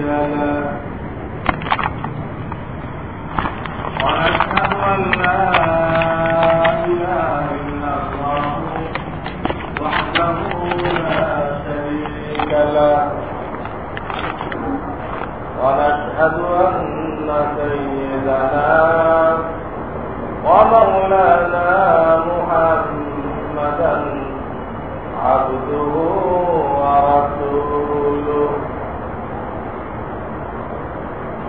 له ونشهد أن لا إله إلا الله وحده لا شريك له. ونشهد أن سيدنا ومولانا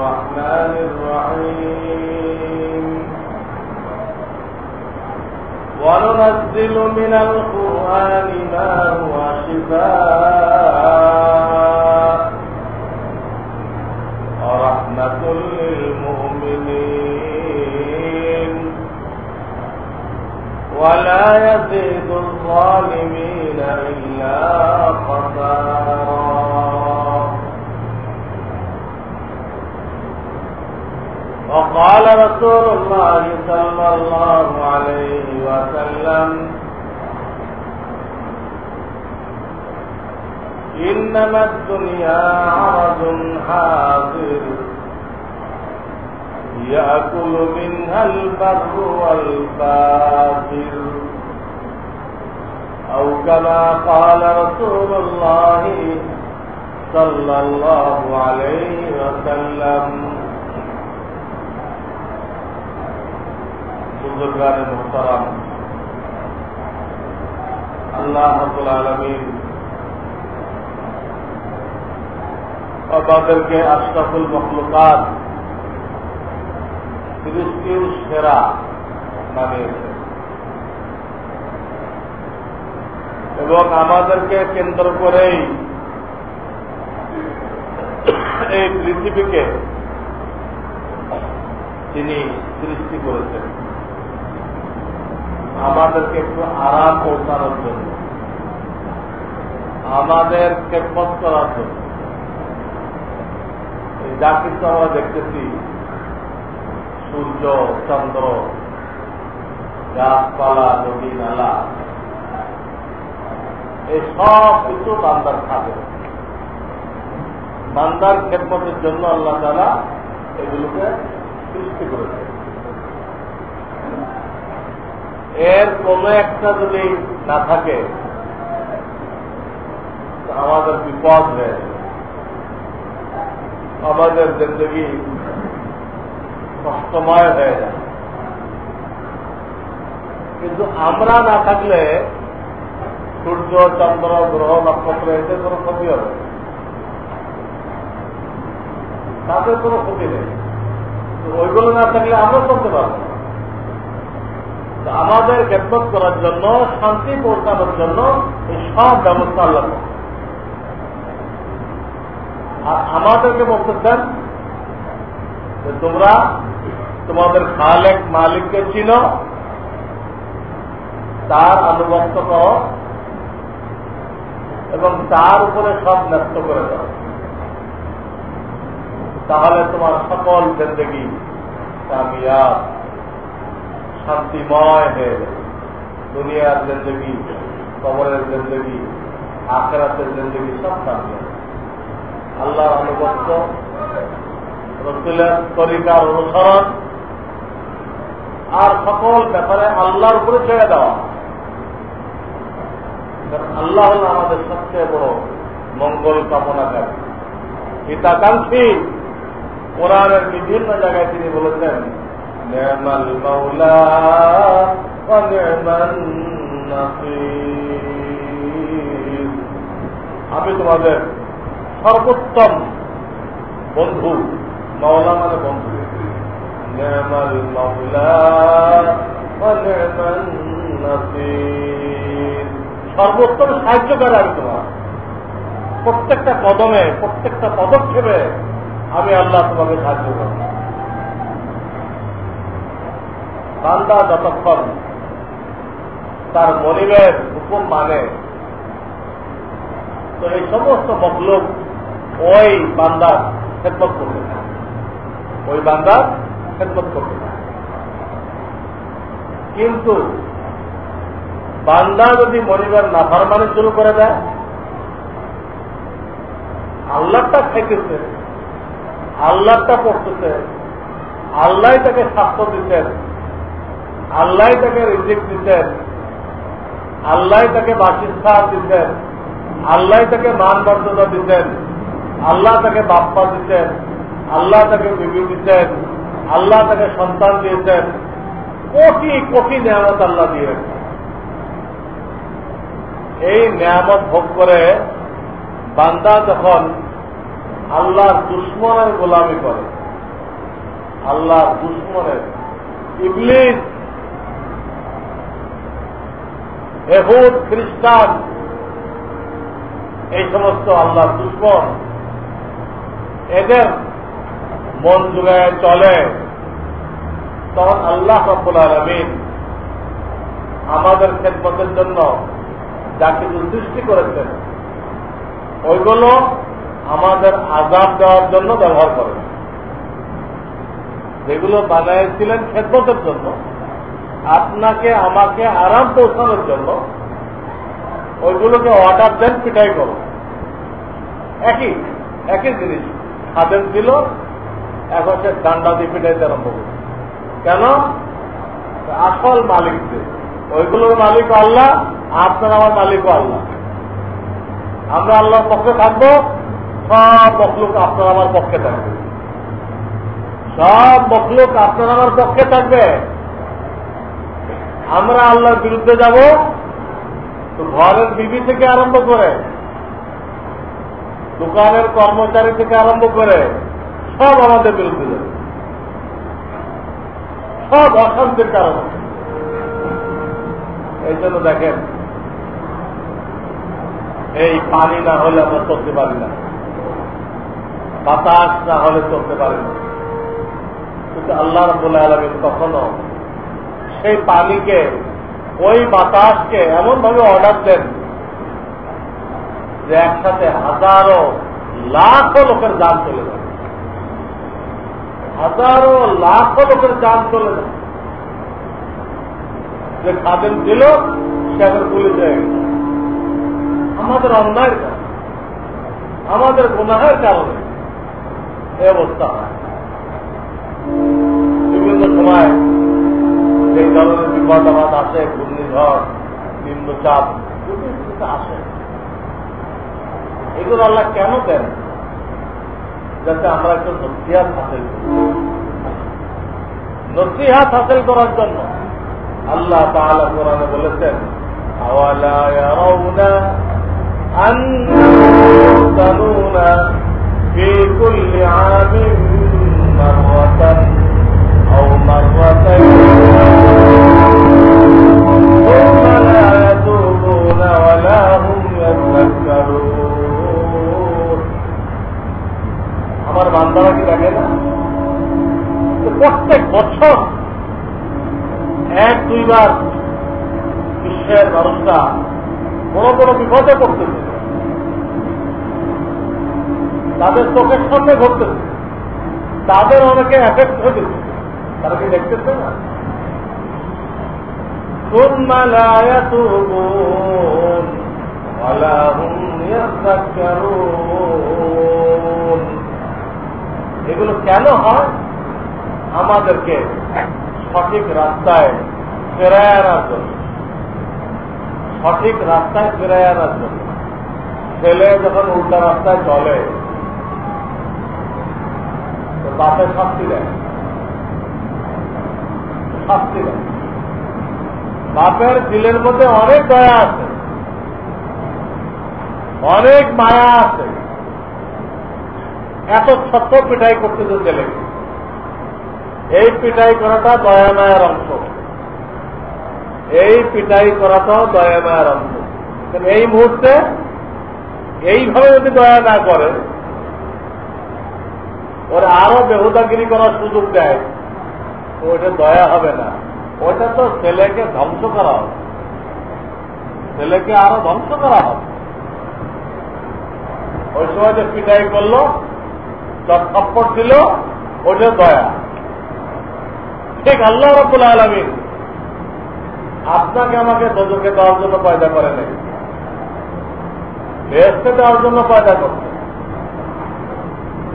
الرحمن الرحيم. وننزل من القرآن ما هو شفاء. ورحمة للمؤمنين. ولا يزيد الظالمين إلا وقال رسول الله صلى الله عليه وسلم إنما الدنيا عرض حاضر يأكل منها البر والفاجر أو كما قال رسول الله صلى الله عليه وسلم বুজুর্গানের মোহতারাম। আল্লাহ আলমিন তাদেরকে আশরাফুল মখলুকাত সৃষ্টির সেরা বানিয়েছে। এবং আমাদেরকে কেন্দ্র করেই এই পৃথিবীকে তিনি সৃষ্টি করেছেন। আমাদেরকে একটু আরাম পৌঁছানোর জন্য। আমাদের খেদমত করার জন্য। যা কিছু আমরা দেখতেছি, সূর্য, চন্দ্র, গাছপালা, নদী, নালা, এই সব কিছু বান্দার খাবে। বান্দার খেদমতের জন্য আল্লাহ তারা এগুলোকে সৃষ্টি করেছে এর কোন একটা যদি না থাকে আমাদের বিপদ হয়ে আমাদের জিন্দগি কষ্টময় হয়ে যায় কিন্তু আমরা না থাকলে সূর্য, চন্দ্র, গ্রহ, নক্ষত্র এতে কোনো ক্ষতি হবে তাদের কোনো ক্ষতি নেই। ওইগুলো না থাকলে আমরা করতে পারব আমাদের খেদমত করার জন্য, শান্তি পৌঁছানোর জন্য এই সব ব্যবস্থা আল্লাহ আর আমাদেরকে বলতেছেন যে তোমরা তোমাদের খালেক মালিককে চিনো, তার আনুগত্য করো এবং তার উপরে সব ন্যস্ত করে দাও। তাহলে তোমার সকল জিন্দগি কামিয়াব। শান্তিময় হয়ে যাবে দুনিয়ার কবরের সব আল্লাহর আনুগত্য রসুলের তরিকার অনুসরণ আর সকল ব্যাপারে আল্লাহর উপরে ছেড়ে দেওয়া। আল্লাহ হল আমাদের সবচেয়ে বড় মঙ্গল কামনাকারী হিতাকাঙ্ক্ষী কোরআনের বিভিন্ন জায়গায় তিনি বলেছেন নেমাল মৌলা আমি তোমাদের সর্বোত্তম বন্ধু, মাওলা মানে বন্ধু। নেমাল মাওলা সর্বোত্তম সাহায্যকারী আমি তোমার। প্রত্যেকটা কদমে, প্রত্যেকটা পদক্ষেপে আমি আল্লাহ তোমাকে সাহায্য করব। বান্দা যতক্ষণ তার মনিবের হুকুম মানে তো এই সমস্ত মকলুক ওই বান্দার খেদমত করবে না। ওই বান্দার খেদমত করবে না। কিন্তু বান্দা যদি মনিবের নাফারমানি শুরু করে দেয় আল্লাহটা খাইতেছে আল্লাহটা পড়তেছে আল্লাহ তাকে স্বাস্থ্য দিতেন। আল্লাহ তাকে রিজিক দিতেন। আল্লাহ তাকে বাসস্থান দিতেন। আল্লাহ তাকে মান মর্যাদা দিতেন। আল্লাহ তাকে বাপ্পা দিতেন। আল্লাহ তাকে বিবি দিতেন। আল্লাহ তাকে সন্তান দিয়েছেন। কোটি কোটি নিয়ামত আল্লাহ দিয়ে এই নিয়ামত ভোগ করে বান্দা যখন আল্লাহর দুশ্মনের গোলামি করে, আল্লাহর দুশ্মনের ইবলিস এহুদ খ্রিস্টান, এই সমস্ত আল্লাহর দুশ্মন, এদের মন যুগায় চলে। তখন আল্লাহ রব্বুল আলমিন আমাদের খেদমতের জন্য যা কিছু সৃষ্টি করেছেন, ওইগুলো আমাদের আজাব দেওয়ার জন্য ব্যবহার করেন। যেগুলো বানাইছিলেন খেদমতের জন্য আপনাকে, আমাকে আরাম পৌঁছানোর জন্য ওইগুলোকে অর্ডার দেন, পিটাই করো একই একই জিনিস। খাদেম ছিল এখন সে ডান্ডা দিয়ে পিটাইতে আরম্ভ করছে কেন? আসল মালিক যে ওইগুলোর মালিক আল্লাহ, আপনার আমার মালিকও আল্লাহ। আমরা আল্লাহর পক্ষে থাকব, সব মখলুক আপনার আমার পক্ষে থাকবে। সব মখলুক আপনার আমার পক্ষে থাকবে। আমরা আল্লাহর বিরুদ্ধে যাব, তো ঘরের বিবি থেকে আরম্ভ করে, দোকানের কর্মচারী থেকে আরম্ভ করে, সব আমাদের বিরুদ্ধে যাবে। সব অশান্তির কারণ। এই জন্য দেখেন, এই পানি না হলে আমরা চলতে পারি না। বাতাস না হলে চলতে পারি না। কিন্তু আল্লাহ রবুল আলমিন কখনো সেই পানিকে, ওই বাতাসকে এমন ভাবে অর্ডার দেন যে একসাথে হাজারো লাখো লোকের যান চলে যায়। হাজারো লাখো লোকের যান চলে যায়। যে খাদেন ছিল সে এখন হয়ে গেছে আমাদের অন্যায়ের কারণে, আমাদের গুনাহের কারণে এই অবস্থা হয়। বিভিন্ন সময় যে ধরনের বিপদ আবাদ আসে ঘূর্ণিঝড় নিম্নচাপ আসে এগুলো আল্লাহ কেন দেন যাতে আমরা একটু নসিহাত হাসিল করি নসিহাত হাসিল করার জন্য আল্লাহ তাহলে কোরআনে বলেছেন আওয়ালা ইয়ারাউনা أنزلون في كل عام আমার বান্দারা কি লাগে না প্রত্যেক বছর এক দুইবার বিশ্বের মানুষরা কোন কোন বিপদে পড়তেছে তাদের চোখের সামনে ঘটতেছে তাদের অনেকে এফেক্ট হয়েছে তারা কি দেখতেছে না ثم لا يتوبون ولا هم يذكرون এগুলো কেন হয়? আমাদেরকে সঠিক রাস্তায় ফেরায় আনার জন্য। সঠিক রাস্তায় ফেরায় আনার জন্য। ছেলে যখন উল্টা রাস্তায় চলে, তো শাস্তি দেয়। শাস্তি দেয়। বাপের দিলের মধ্যে অনেক দয়া আছে। অনেক মায়া আছে। এত ছোট্ট পিঠাই করতেছে ছেলেকে এই পিঠাই করাটা দয়া মায়ার অংশ। এই পিটাই করাটাও দয়া মায়ার অংশ এই মুহূর্তে এইভাবে যদি দয়া না করে, ওরা আরও বেহুদাগিরি করার সুযোগ দেয় ওইটা দয়া হবে না। ওইটা তো ছেলেকে ধ্বংস করা হবে। ছেলেকে আরও ধ্বংস করা হবে। ওই সময় যে পিটাই করল থপ্পট দিল, ওটা দয়া। ঠিক আল্লাহ রব্বুল আলমিন আপনাকে আমাকে দোজকে দেওয়ার জন্য পয়দা করে নেই। বেসতে দেওয়ার জন্য পয়দা করছে।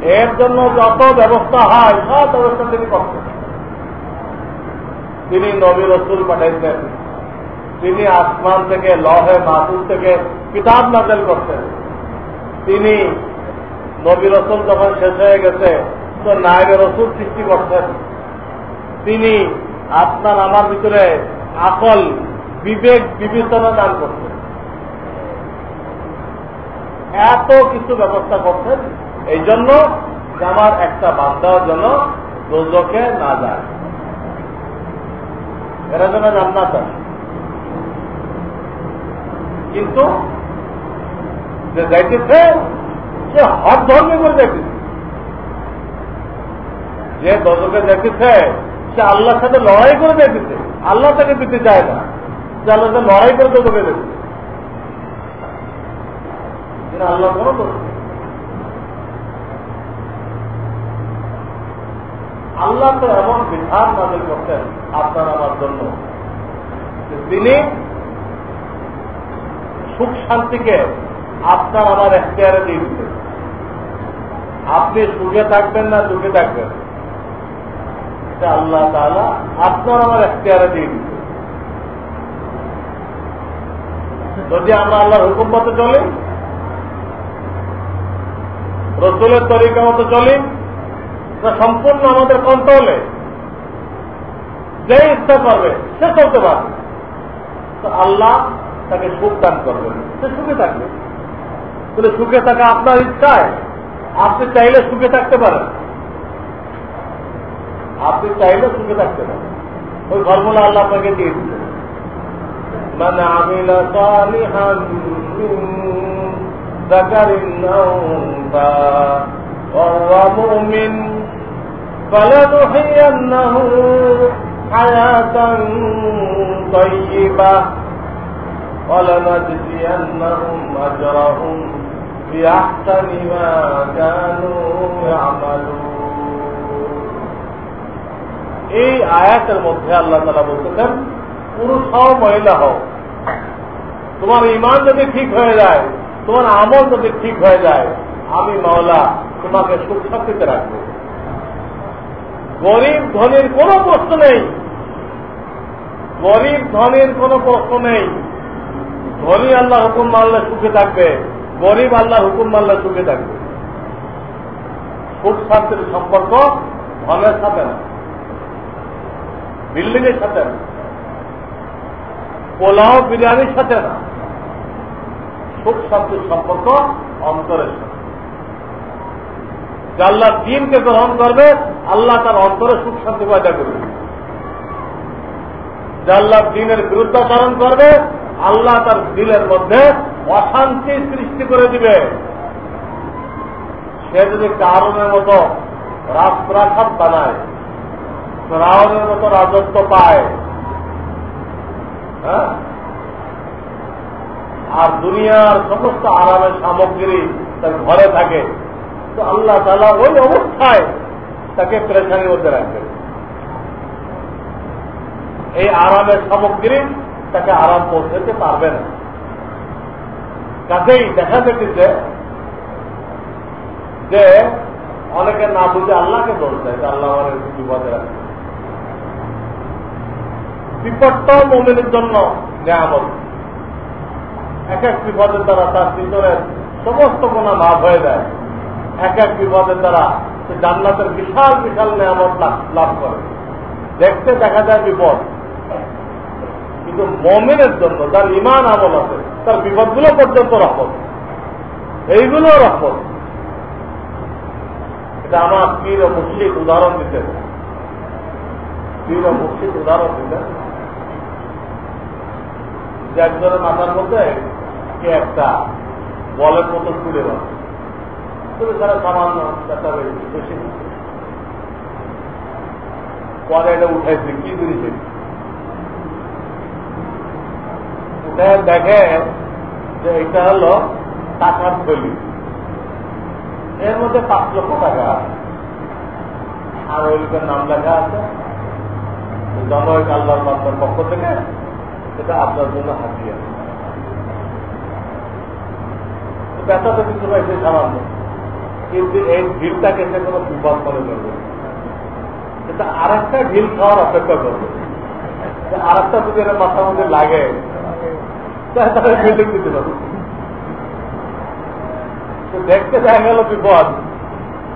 এর জন্য যত ব্যবস্থা হয়, সব ব্যবস্থা তিনি করছেন। তিনি নবী রসুল পাঠাইছেন। তিনি আসমান থেকে, লহে মাসুল থেকে কিতাব নাজেল করছেন। তিনি নবী রসুল যখন শেষ হয়ে গেছে, তো নায়বে রসুল সৃষ্টি করছেন। তিনি আপনার আমার ভিতরে আকল, বিবেক, বিবেচনা দান করছেন। এত কিছু ব্যবস্থা করছেন, এই জন্য আমার একটা বান্ধার জন্য দোজকে না যায়। এরা যেন জান্নাত আছে কিন্তু যে যাইতেছে সে হক ধর্মে করে যাইতেছে যে দশকে যাইতেছে সে আল্লাহর সাথে লড়াই করে যাইতেছে আল্লাহ তাকে দিতে চায় না। যে আল্লাহ সাথে লড়াই করে দশকে যাইতেছে আল্লাহ কোনো আল্লাহ তো এমন বিধান নাজিল করতেন আপনার আমার জন্য তিনি সুখ শান্তিকে আপনার আমার এখতিয়ারে দিয়ে দিতেন আপনি সুখে থাকবেন না দুঃখে থাকবেন? আল্লাহ তালা আপনার আমার এখতিয়ারে দিয়ে দিতেন যদি আমরা আল্লাহর হুকুম মতো চলি, রসুলের তরিকা মতো চলি সম্পূর্ণ আমাদের কন্ট্রোলে যে ইচ্ছা করবে, সে চলতে পারবে। তো আল্লাহ তাকে সুখ দান করবেন। সে সুখে থাকবে। সুখে থাকা আপনার ইচ্ছায় আপনি চাইলে সুখে থাকতে পারেন আপনি চাইলে সুখে থাকতে পারেন ওই ফর্মুলা আল্লাহ আপনাকে দিয়ে দিচ্ছে মানে আমি ذكر أنثى وهو مؤمن فلنحيينه حياة طيبة ولنجزينهم أجرهم بأحسن ما كانوا يعملون এই আয়াতের মধ্যে আল্লাহ তালা বলতেছেন পুরুষ হও মহিলা হও তোমার ইমান যদি ঠিক হয়ে যায় তোমার আমল যদি ঠিক হয়ে যায় আমি মাওলা তোমাকে সুখ শান্তিতে রাখবো গরিব ধনির কোন প্রশ্ন নেই গরিব ধনির কোন প্রশ্ন নেই ধনী আল্লাহ হুকুম মানলে সুখে থাকবে গরিব আল্লাহ হুকুম মানলে সুখে থাকবে সুখ শান্তির সম্পর্ক ধনের সাথে না। বিল্ডিং এর সাথে না। পোলাও, বিরিয়ানির সাথে না। সুখ শান্তির সম্পর্ক অন্তরের সাথে। আল্লাহ দিনকে গ্রহণ করবে, আল্লাহ তার অন্তরে সুখ শান্তি পয়দা করবে। যে আল্লাহ দিনের বিরুদ্ধাচরণ করবে আল্লাহ তার দিলের মধ্যে অশান্তি সৃষ্টি করে দিবে। সে যদি কারণের মতো রাজপ্রাসাদ বানায় রাওনের মতো রাজত্ব পায় হ্যাঁ? আর দুনিয়ার সমস্ত আরামের সামগ্রী তার ঘরে থাকে, তো আল্লাহ তালা ওই অবস্থায় তাকে প্রেশানির মধ্যে রাখবে এই আরামের সামগ্রী তাকে আরাম পৌঁছাতে পারবে না। কাজেই দেখা যেতেছে যে অনেকে না বুঝে আল্লাহকে দোষ দেয় আল্লাহ আমাদের বিপদে রাখবে বিপদটাও মোমেনের জন্য নেয়ামত। এক এক বিপদের দ্বারা তার ভিতরের সমস্ত কোনা লাভ হয়ে যায়। এক এক বিপদের দ্বারা সে জান্নাতের বিশাল বিশাল নেয়ামত লাভ করে। দেখতে দেখা যায় বিপদ। কিন্তু মমিনের জন্য, যার ইমান আমল আছে, তার বিপদগুলো পর্যন্ত রহমত। এইগুলো রহমত। এটা আমার পীর ও মুসলিম উদাহরণ দিতে পীর ও মুসলিম উদাহরণ দিতে যে একজনের মাথার মধ্যে কে একটা বলের মতো তুলে বাঁধে। তবে তারা সামান্য ব্যথা বেশি। পরে এটা উঠাইছে, কি করেছে উঠে দেখে যে এটা হলো টাকার থলি এর মধ্যে পাঁচ লক্ষ টাকা আর ওই লোকের নাম লেখা আছে। জনক আল্লাহর মাত্রার পক্ষ থেকে আপনার জন্য হাতিয়ার পাইছে, সামান্য। কিন্তু এই ঢিলটাকে সে কোনো বিপদ করবে এটা আর একটা ঢিল খাওয়ার অপেক্ষা করবে। আর একটা যদি মাথার মধ্যে লাগে তাহলে বিল্ডিং দিতে পারবে দেখতে দেখা গেল বিপদ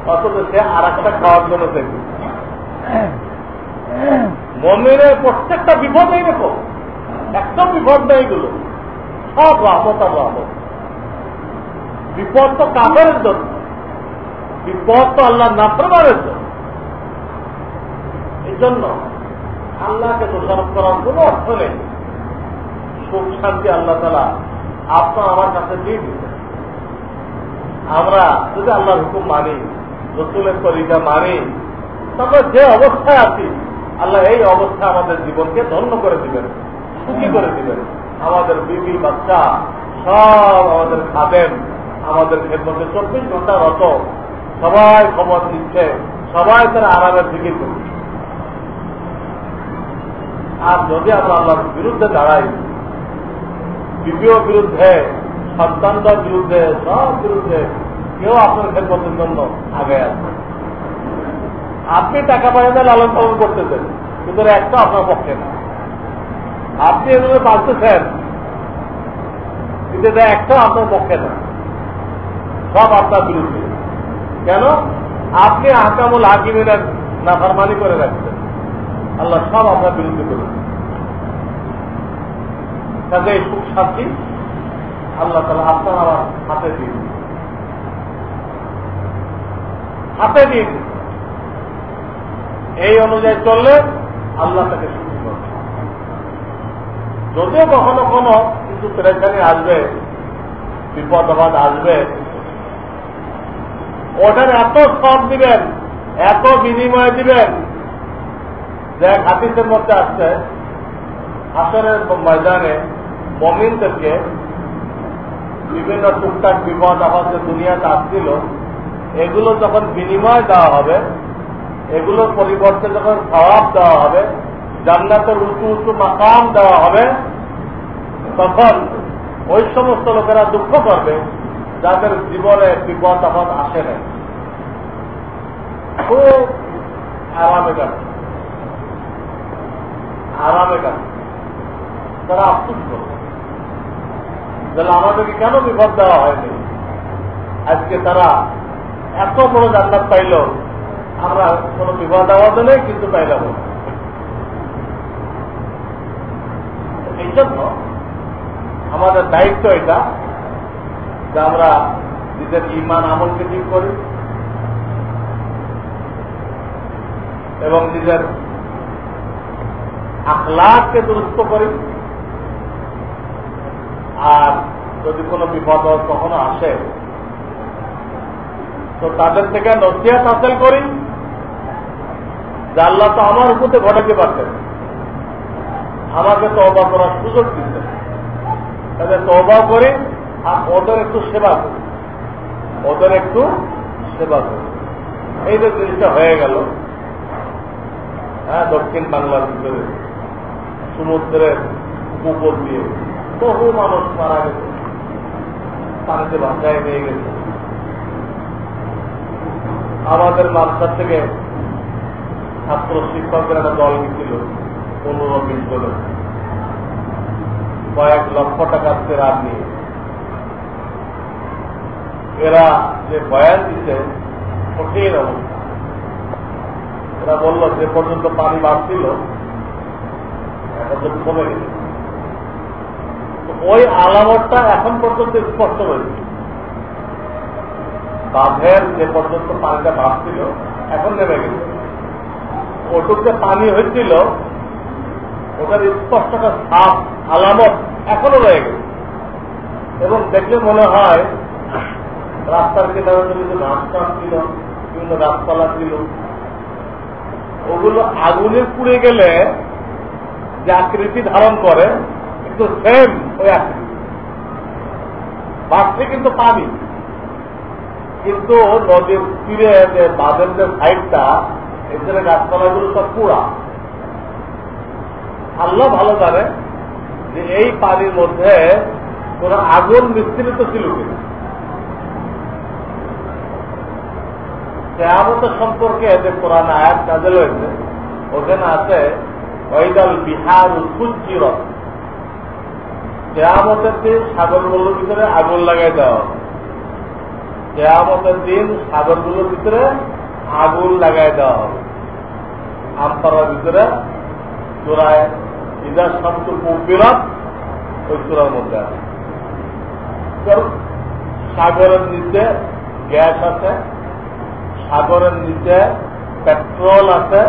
অথচ সে আর একটা খাওয়ার জন্য দেখবে। মনের প্রত্যেকটা বিপদ এইরকম। একটা বিপদ নেই এগুলো। সব রহমত আর রহমত বিপদ তো কাপড়ের জন্য। বিপদ তো আল্লাহ নাফরমানের জন্য। এই জন্য আল্লাহকে দোষারোপ করার কোন অর্থ নেই। সুখ, শান্তি আল্লাহ তালা আপনার আমার কাছে দিয়ে দিচ্ছেন আমরা যদি আল্লাহর হুকুম মানি, রসুলের তরিকা মানি তারপর যে অবস্থায় আছি, আল্লাহ এই অবস্থায় আমাদের জীবনকে ধন্য করে দিবেন, সুখী করে দিবেন। আমাদের বিবি, বাচ্চা সব আমাদের খাদেন আমাদের ক্ষেত্রে চব্বিশ ঘণ্টা রত, সবাই খবর দিচ্ছে সবাই তারা আরামের দিকে করছে আর যদি আমরা আল্লাহর বিরুদ্ধে দাঁড়াই বিপিও বিরুদ্ধে সন্তানটার বিরুদ্ধে, সব বিরুদ্ধে কেউ আপনার খেদমতের জন্য আগে আসবে আপনি টাকা পয়সা লালন পালন করতেছেন, কিন্তু একটা আপনার পক্ষে না। আপনি এগুলো পালতেছেন, কিন্তু একটা আপনার পক্ষে না। সব আপনার বিরুদ্ধে। কেন? আপনি আহকামুল হাকিমের নাফারমানি করে রাখছেন। আল্লাহ সব আপনার বিরুদ্ধে করেছেন কাজে এই সুখ শান্তি আল্লাহ তালা আপনার আমার হাতে দিন। হাতে দিন। এই অনুযায়ী চললে আল্লাহ তাকে সুখী করবে। যদিও কখনো কোনো কিন্তু পেরেশানি আসবে, বিপদ আবাদ আসবে। ওটার এত সব দিবেন, এত বিনিময় দিবেন, যে হাতিসের মধ্যে আসছে হাসনের ময়দানে মমিনদেরকে বিভিন্ন টুকটাক বিপদ যে দুনিয়াতে আসছিল, এগুলো যখন বিনিময় দেওয়া হবে, এগুলোর পরিবর্তে যখন স্বভাব দেওয়া হবে, জান্নাতের উঁচু উঁচু মাকাম দেওয়া হবে, তখন ওই সমস্ত লোকেরা দুঃখ করবে, যাদের জীবনে বিপদ তখন আসে নাই। খুব আরামে কাটে আরামে কাটে তারা আফসুস করবে। তাহলে আমাদেরকে কেন বিপদ দেওয়া হয়নি? আজকে তারা এত বড় জান্নাত পাইল, আমরা কোনো বিপদ আওয়াজও নেই, কিন্তু পাইলাম এই জন্য আমাদের দায়িত্ব এটা যে আমরা নিজের ইমান আমলকে ঠিক করি এবং নিজের আখলাখকে দুরস্ত করি। আর যদি কোনো বিপদ কখনো আসে, তো তাদের থেকে নসিহাত হাসিল করি আল্লাহ তো আমার উপরে ঘটাতে পারতেন। আমাকে তবা করার সুযোগ দিতেন। তাহলে তবা করি আর ওদের একটু সেবা করি। ওদের একটু সেবা করি। এই যে জিনিসটা হয়ে গেল। হ্যাঁ দক্ষিণ বাংলার ভিতরে সমুদ্রের উপর দিয়ে বহু মানুষ মারা গেছে। পানিতে ভাষায় নিয়ে গেছে। আমাদের মাস্টার থেকে ছাত্র শিক্ষকের একটা দল গেছিল পনেরো বিশ জনের কয়েক লক্ষ টাকা তেরার নিয়ে। এরা যে বয়ান দিচ্ছে কঠিন অবস্থা। এরা বলল, যে পর্যন্ত পানি বাড়ছিল এখন কমে গেছে। ওই আলামতটা এখন পর্যন্ত স্পষ্ট হয়েছে। বাঁধের যে পর্যন্ত পানিটা বাড়ছিল এখন নেমে গেছে। ওটুকতে পানি হয়েছিল, ওটার স্পষ্ট একটা সাপ আলামত এখনও রয়ে গেছে। এবং দেখলে মনে হয়, রাস্তার কেনারে ঘাস টাস ছিল, বিভিন্ন গাছপালা ছিল। ওগুলো আগুনে পুড়ে গেলে যে আকৃতি ধারণ করে কিন্তু সেম ওই আকৃতি বাড়ছে কিন্তু পানি। কিন্তু নদীর তীরে যে বাঁধের যে সাইডটা, এখানে গাছপালাগুলো সব পুরা আল্লাহ ভালো জানে যে এই পানির মধ্যে কোন আগুন মিশ্রিত ছিল কিনা। সম্পর্কে যে কোরআন আয়াত কাজে রয়েছে ওখানে আছে ওইদল বিহার উৎকুচিরত কেয়ামতের দিন সাগরগুলোর ভিতরে আগুন লাগাই দেওয়া কেয়ামতের দিন সাগরগুলোর ভিতরে আগুন লাগাই দেওয়া হবে। আমপাড়ার ভিতরে চোরায় ইদার শব্দ ওই চূড়ার মধ্যে সাগরের নিচে গ্যাস আছে, সাগরের নিচে পেট্রোল আছে।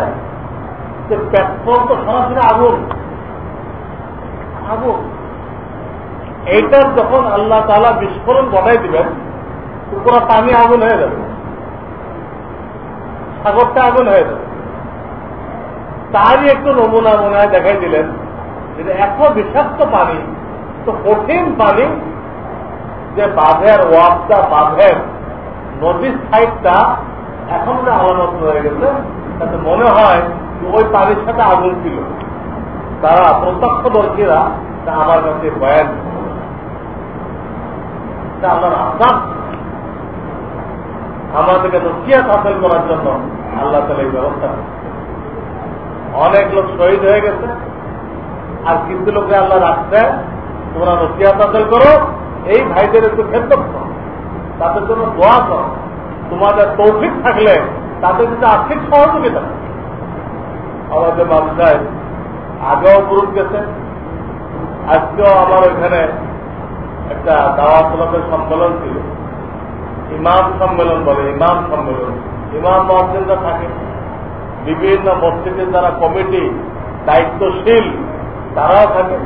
পেট্রোল তো সরাসরি আগুন। আগুন। এইটার যখন আল্লাহ তালা বিস্ফোরণ ঘটাই দিবেন পুরো পানি আগুন হয়ে যাবে। সাগরটা আগুন হয়ে যাবে। তারই একটু নমুনা মনে হয় দেখাই দিলেন যে এত বিষাক্ত পানি তো কঠিন পানি যে বাঁধের ওয়াপটা বাঁধের নদীর সাইডটা এখন আলামত হয়ে গেছে, তাতে মনে হয় ওই পানির সাথে আগুন ছিল। তারা প্রত্যক্ষদর্শীরা আমার কাছে বয়ান আল্লাহর আসাম আমাদেরকে নসিয়াত হাসিল করার জন্য আল্লাহ তালা এই ব্যবস্থা অনেক লোক শহীদ হয়ে গেছে, আর কিন্তু লোকে আল্লাহ রাখছে, তোমরা নসিয়াত হাসিল করো, এই ভাইদের একটু খেদমত করো, তাদের জন্য দোয়া করো। তোমাদের তৌফিক থাকলে তাদের কিন্তু আর্থিক সহযোগিতা আমাদের মানুষের আগেও গ্রুপ গেছে, আজকেও আমার ওইখানে একটা দাওয়া ক্লাবের সম্মেলন ছিল। ইমাম সম্মেলন বলে, ইমাম সম্মেলন। ইমাম মসজিদরা থাকে। বিভিন্ন মসজিদের যারা কমিটি, দায়িত্বশীল, তারাও থাকে।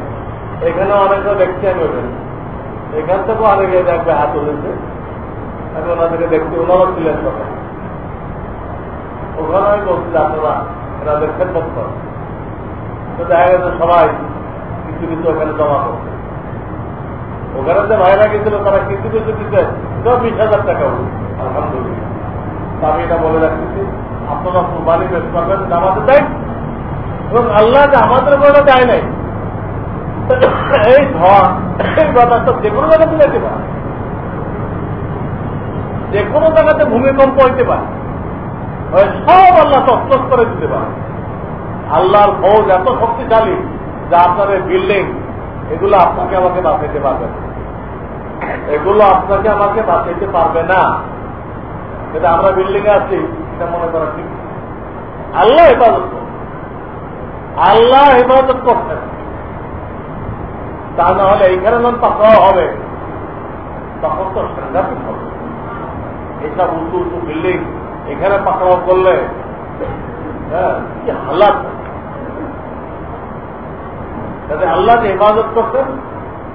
এখানে অনেকে দেখছি আমি ওখানে। এখান থেকেও অনেকে দেখবে হাত উঠেছে। আমি ওনাদেরকে দেখছি, ওনারও ছিলেন সবাই। ওখানে আমি বলছি আপনারা এনাদের খেদমত করেন দেখা গেছে সবাই কিছু কিছু ওখানে জমা করছে। ওখানে যে ভাইরা গেছিল, তারা কিছু কিছু দিতে সব বিশ হাজার টাকা আলহামদুলিল্লাহ। আমি এটা বলে রাখতেছি, আপনারা কুরবানি বেশ করবেন আমাদের দেয় এবং আল্লাহ যে আমাদের বলে দেয় নাই, এই ধর এই বাতাসটা যে কোনো জায়গাতে যেতে পারে। যে কোনো জায়গাতে ভূমিকম্প হইতে পারে। সব আল্লাহ তস্তস করে দিতে পারে। আল্লাহর ফৌজ এত শক্তিশালী যা আপনার বিল্ডিং এগুলো আপনাকে আমাকে বাঁচাইতে পারবে না। এগুলো আপনাকে আমাকে বাঁচাইতে পারবে না। এটা আমরা বিল্ডিং এ আছি, এটা মনে করা ঠিক। আল্লাহ হেফাজত আল্লাহ হেফাজত করছেন তা না হলে এইখানে যখন পাকাও হবে, তখন তো সাংঘাতিক হবে। এইসব উঁচু উঁচু বিল্ডিং এখানে পাকাও করলে হ্যাঁ কি হালাত। যাতে আল্লাহ যে হেফাজত করছেন,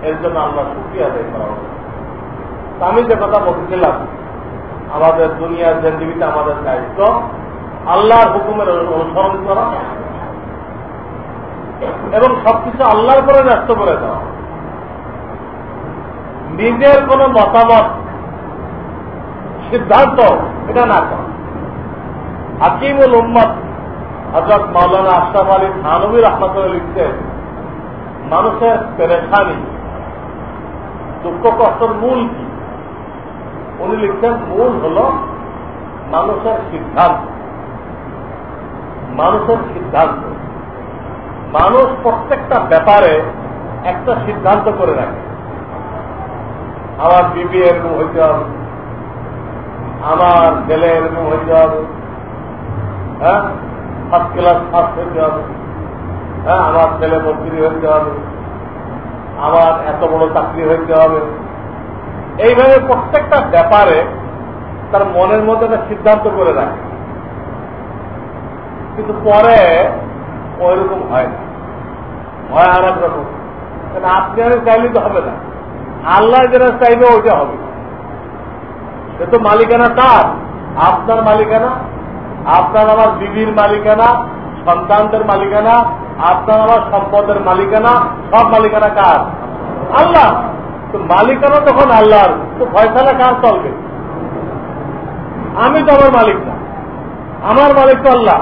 এর জন্য আল্লাহ সুক্রিয়া আদায় করা হবে। আমি যে কথা বলছিলাম আমাদের দুনিয়ার জিন্দিগিতে আমাদের দায়িত্ব আল্লাহর হুকুমের অনুসরণ করা এবং সবকিছু আল্লাহর করে ব্যস্ত করে দেওয়া। নিজের কোন মতামত, সিদ্ধান্ত এটা না করা। হাকিমুল উম্মত হজরত মাওলানা আশরাফ আলী থানবী রহমতুল্লাহ লিখছেন মানুষের পেরেশানি, দুঃখ কষ্টর মূল কি? উনি লিখছেন, মূল হল মানুষের সিদ্ধান্ত। মানুষের সিদ্ধান্ত। মানুষ প্রত্যেকটা ব্যাপারে একটা সিদ্ধান্ত করে রাখে। আমার বিবি এরকম হইতে হবে, আমার ছেলে এরকম হইতে হবে হ্যাঁ? ফার্স্ট ক্লাস ফার্স্ট হইতে হবে। হ্যাঁ আমার ছেলে মন্ত্রী হইতে হবে। আমার এত বড় চাকরি হইতে হবে। এইভাবে প্রত্যেকটা ব্যাপারে তার মনের মধ্যে একটা সিদ্ধান্ত করে রাখে। কিন্তু পরে ওইরকম হয় না। হয় আর এক রকম। আপনি আর চাইলে তো হবে না। আল্লাহ যেটা চাইবে ওইটা হবে। সে তো মালিকানা তার। আপনার মালিকানা, আপনার আমার দিদির মালিকানা, সন্তানদের মালিকানা আপনার আমার সম্পদের মালিকানা, সব মালিকানা কার? আল্লাহ। তো মালিকানা তখন আল্লাহর। তো ফয়সালা কার চলবে? আমি তো আমার মালিক না। আমার মালিক তো আল্লাহ।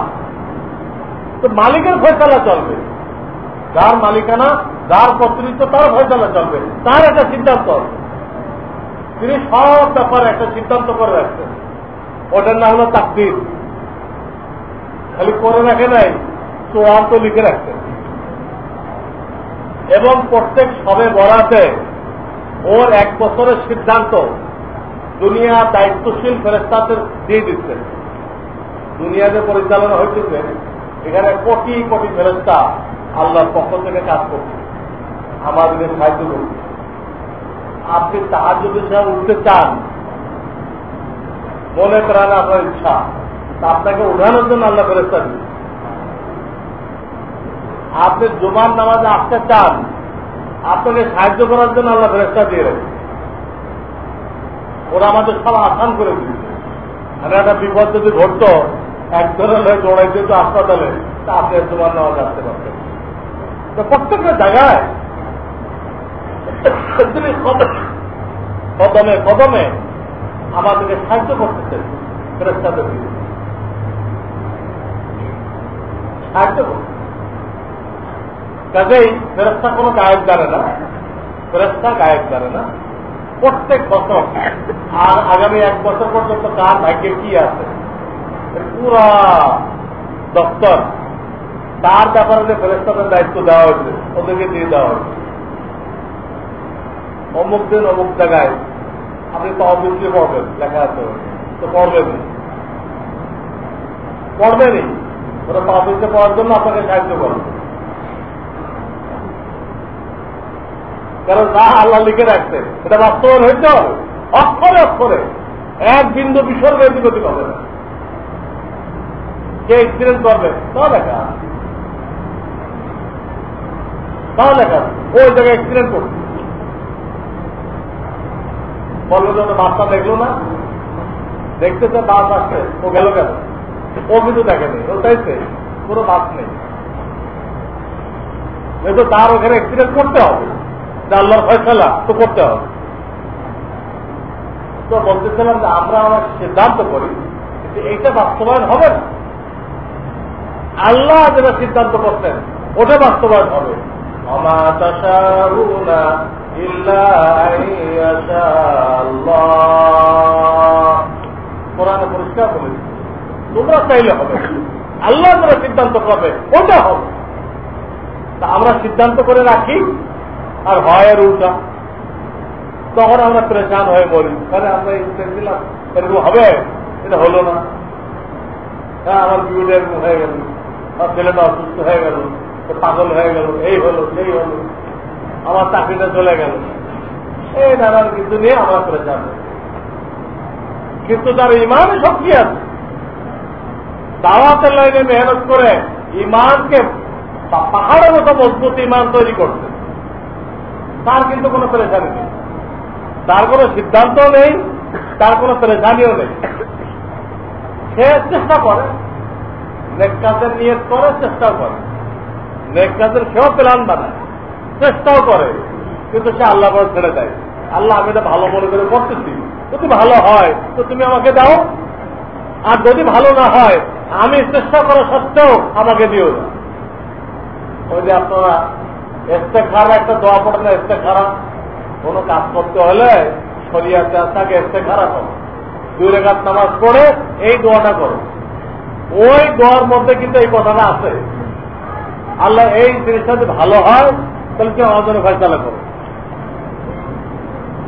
তো মালিকের ফয়সালা চলবে। যার মালিকানা, যার কর্তৃত্ব, তার ফয়সালা চলবে। তার একটা সিদ্ধান্ত। তিনি সব ব্যাপারে একটা সিদ্ধান্ত করে রাখছেন। ওটার নাম হলো তাকদির। খালি করে রাখে নাই। চূড়ান্ত লিখে রাখছেন এবং প্রত্যেক সবে বরাতে ওর এক বছরের সিদ্ধান্ত দুনিয়া দায়িত্বশীল ফেরেস্তাদের দিয়ে দিচ্ছেন দুনিয়াতে পরিচালনা হইতেছে এখানে কোটি কোটি ফেরস্তা আল্লাহর পক্ষ থেকে কাজ করছে। আমাদের সাহায্য করছে। আপনি তাহার যদি উঠতে চান, মনে প্রাণ আপনার ইচ্ছা। আপনাকে উঠানোর জন্য আল্লাহ ফেরস্তা দিন আপনি জুমার নামাজে আসতে চান, আপনাকে সাহায্য করার জন্য আল্লাহ ফেরস্তা দিয়ে রাখবে ওরা আমাদের সব আসান করে দিচ্ছে আর একটা বিপদ যদি ঘটত একজনের হয়ে দৌড়াই দিত হাসপাতালে, তা আপনি জুমার নামাজ আসতে পারতেন তো প্রত্যেকটা জায়গায় কদমে কদমে আমাদেরকে সাহায্য করতেছেন ফেরস্তাদের দিয়ে। সাহায্য করতে। কাজেই ফেরস্তা কোনো গায়ক জানে না। ফেরস্তা গায়ক জানে না। প্রত্যেক বছর, আর আগামী এক বছর পর্যন্ত কার ভাগ্যে কি আছে? পুরা দপ্তর তার ব্যাপারে যে ফেরস্তাদের দায়িত্ব দেওয়া হয়েছে, ওদেরকে দিয়ে দেওয়া হয়েছে। অমুক দিন অমুক জায়গায় আপনি তো অবশ্যই পড়বেন লেখা আছে। তো পড়বেন পড়বেনই ওরা তহবিলকে পড়ার জন্য আপনাকে সাহায্য করবে। কারণ যা আল্লাহ লিখে রাখছে এটা বাস্তবায়ন হয়েছে অক্ষরে অক্ষরে। এক বিন্দু বিসর্গ ওদিক হবে না। কে এক্সপিরিয়েন্স করবে? তাও লেখা তাও লেখা ওই জায়গায় এক্সপিরিয়েন্স করছে। বলল যে বাসটা দেখল না। দেখতেছে বাস আসছে। ও গেল কেন? ও কিন্তু দেখেনি। ও চাইছে, কোনো বাস নেই। তার ওখানে এক্সপিরিয়েন্স করতে হবে। আল্লাহর ফয়সালা, তো করতে হবে। তো বলতেছিলাম যে আমরা আমার সিদ্ধান্ত করি, কিন্তু এইটা বাস্তবায়ন হবে না। আল্লাহ যেটা সিদ্ধান্ত করতেন ওটা বাস্তবায়ন হবে। পরিষ্কার বলেছে, তোমরা চাইলে হবে। আল্লাহ যারা সিদ্ধান্ত করবে, ওটা হবে। আমরা সিদ্ধান্ত করে রাখি আর হয় উল্টা। তখন আমরা প্রেশান হয়ে মরি তাহলে আমরা দিলাম এরকম হবে? এটা হলো না। হ্যাঁ আমার বিউড এরকম হয়ে গেল। আমার ছেলেটা অসুস্থ হয়ে গেল। পাগল হয়ে গেল। এই হলো, সেই হলো। আমার চাকরিটা চলে গেল। এই নানান কিছু নিয়ে আমরা প্রেশান। কিন্তু তার ইমান শক্তি আছে। দাওয়াতের লাইনে মেহনত করে ইমানকে পাহাড়ের মতো মজবুত ইমান তৈরি করছে। তার কিন্তু কোনো পরেশানি নেই। তার কোনো সিদ্ধান্ত নেই, তার কোনো পরেশানিও নেই। সে চেষ্টা করে, নেক কাজের করে, চেষ্টাও করে। নেক সেও প্ল্যান বানায়, চেষ্টাও করে, কিন্তু সে আল্লাহ করে ছেড়ে দেয়। আল্লাহ, আমি এটা ভালো মনে করে করতেছি। যদি ভালো হয়, তো তুমি আমাকে দাও। আর যদি ভালো না হয়, আমি চেষ্টা করা সত্ত্বেও আমাকে দিও না। ওই যে আপনারা এসতে খারা একটা দোয়া পড়ে না এসতে খারা কোনো কাজ করতে হলে শরিয়াতে আপনাকে এসতে খারা করো দুই রেখাত নামাজ পড়ে এই দোয়াটা করো। ওই দোয়ার মধ্যে কিন্তু এই কথাটা আছে। আল্লাহ এই জিনিসটা যদি ভালো হয়, তাহলে কেউ আমার জন্য করো।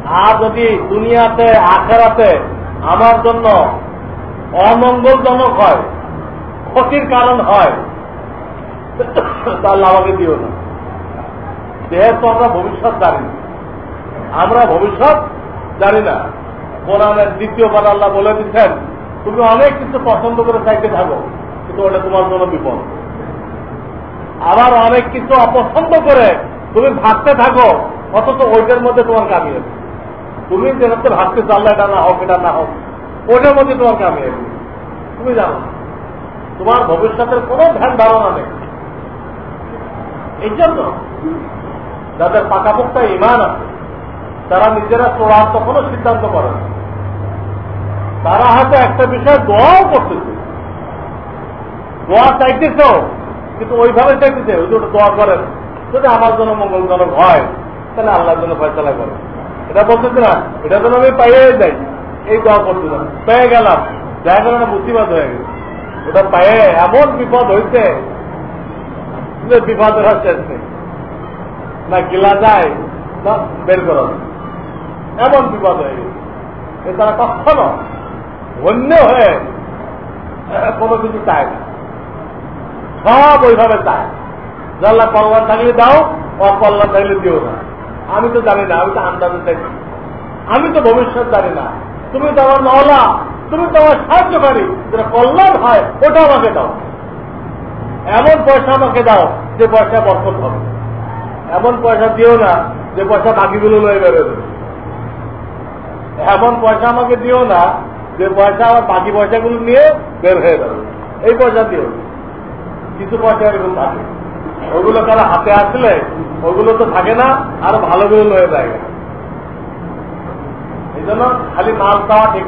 আর যদি দুনিয়াতে, আখেরাতে আমার জন্য অমঙ্গলজনক হয়, ক্ষতির কারণ হয়, তাহলে আমাকে দিও না। যেহেতু আমরা ভবিষ্যৎ জানি। আমরা ভবিষ্যৎ জানি না। কোরআনের দ্বিতীয়বার আল্লাহ বলে দিচ্ছেন, তুমি অনেক কিছু পছন্দ করে চাইতে থাকো, কিন্তু ওটা তোমার জন্য বিপদ। আবার অনেক কিছু অপছন্দ করে তুমি ভাবতে থাকো, অথচ ওইটার মধ্যে তোমার কামিয়ে তুমি যেটাতে ভাবতে চাল্লা এটা না হোক, এটা না হোক ওটার মধ্যে তোমার কামিয়াবি তুমি জানো, তোমার ভবিষ্যতের কোনো ধ্যান ধারণা নেই। এই জন্য যাদের পাকাপোক্তা ইমান আছে, তারা নিজেরা চূড়ান্ত কোনো সিদ্ধান্ত করে না। তারা হয়তো একটা বিষয় দোয়াও করতেছে। দোয়া চাইতেছ কিন্তু ওইভাবে চাইতেছে ওই জন্য দোয়া করেন। যদি আমার জন্য মঙ্গলজনক হয়, তাহলে আল্লাহর জন্য ফয়সলা করে এটা বলতেছে না, এটা যেন আমি পাইয়ে যাই, এই দোয়া করতেছিলাম পেয়ে গেলাম দেখা গেল না মুসিবাদ হয়ে গেছে। ওটা পায়ে এমন বিপদ হয়েছে বিপদ হওয়ার নেই। না গেলা যায়, না বের করা। যায়। এমন বিপদ হয়ে গেছে। এ তারা কখনো ধন্য হয়ে কোনো কিছু চায় না। সব ওইভাবে চায়। জাল্লা কল্যাণ থাকলে দাও অকল্যাণ থাকলে দিও না। আমি তো জানি না, আমি তো আন্দাজে চাইছি আমি তো ভবিষ্যৎ জানি না। তুমি তো আমার মহলা তুমি তো আমার সাহায্যকারী। যেটা কল্যাণ হয় ওটা আমাকে দাও। এমন পয়সা আমাকে দাও, যে পয়সা বরকত হবে। এমন পয়সা দিও না যে পয়সা বাকিগুলো লয়ে বেরোবে এমন পয়সা আমাকে দিও না যে পয়সা আমার বাকি পয়সাগুলো নিয়ে বের হয়ে যাবে এই পয়সা দিও। কিছু পয়সা এরকম থাকে। ওগুলো তারা হাতে আসলে ওগুলো তো থাকে না, আর ভালোগুলো লয়ে যায়। এই জন্য খালি মাল পাওয়া ঠিক।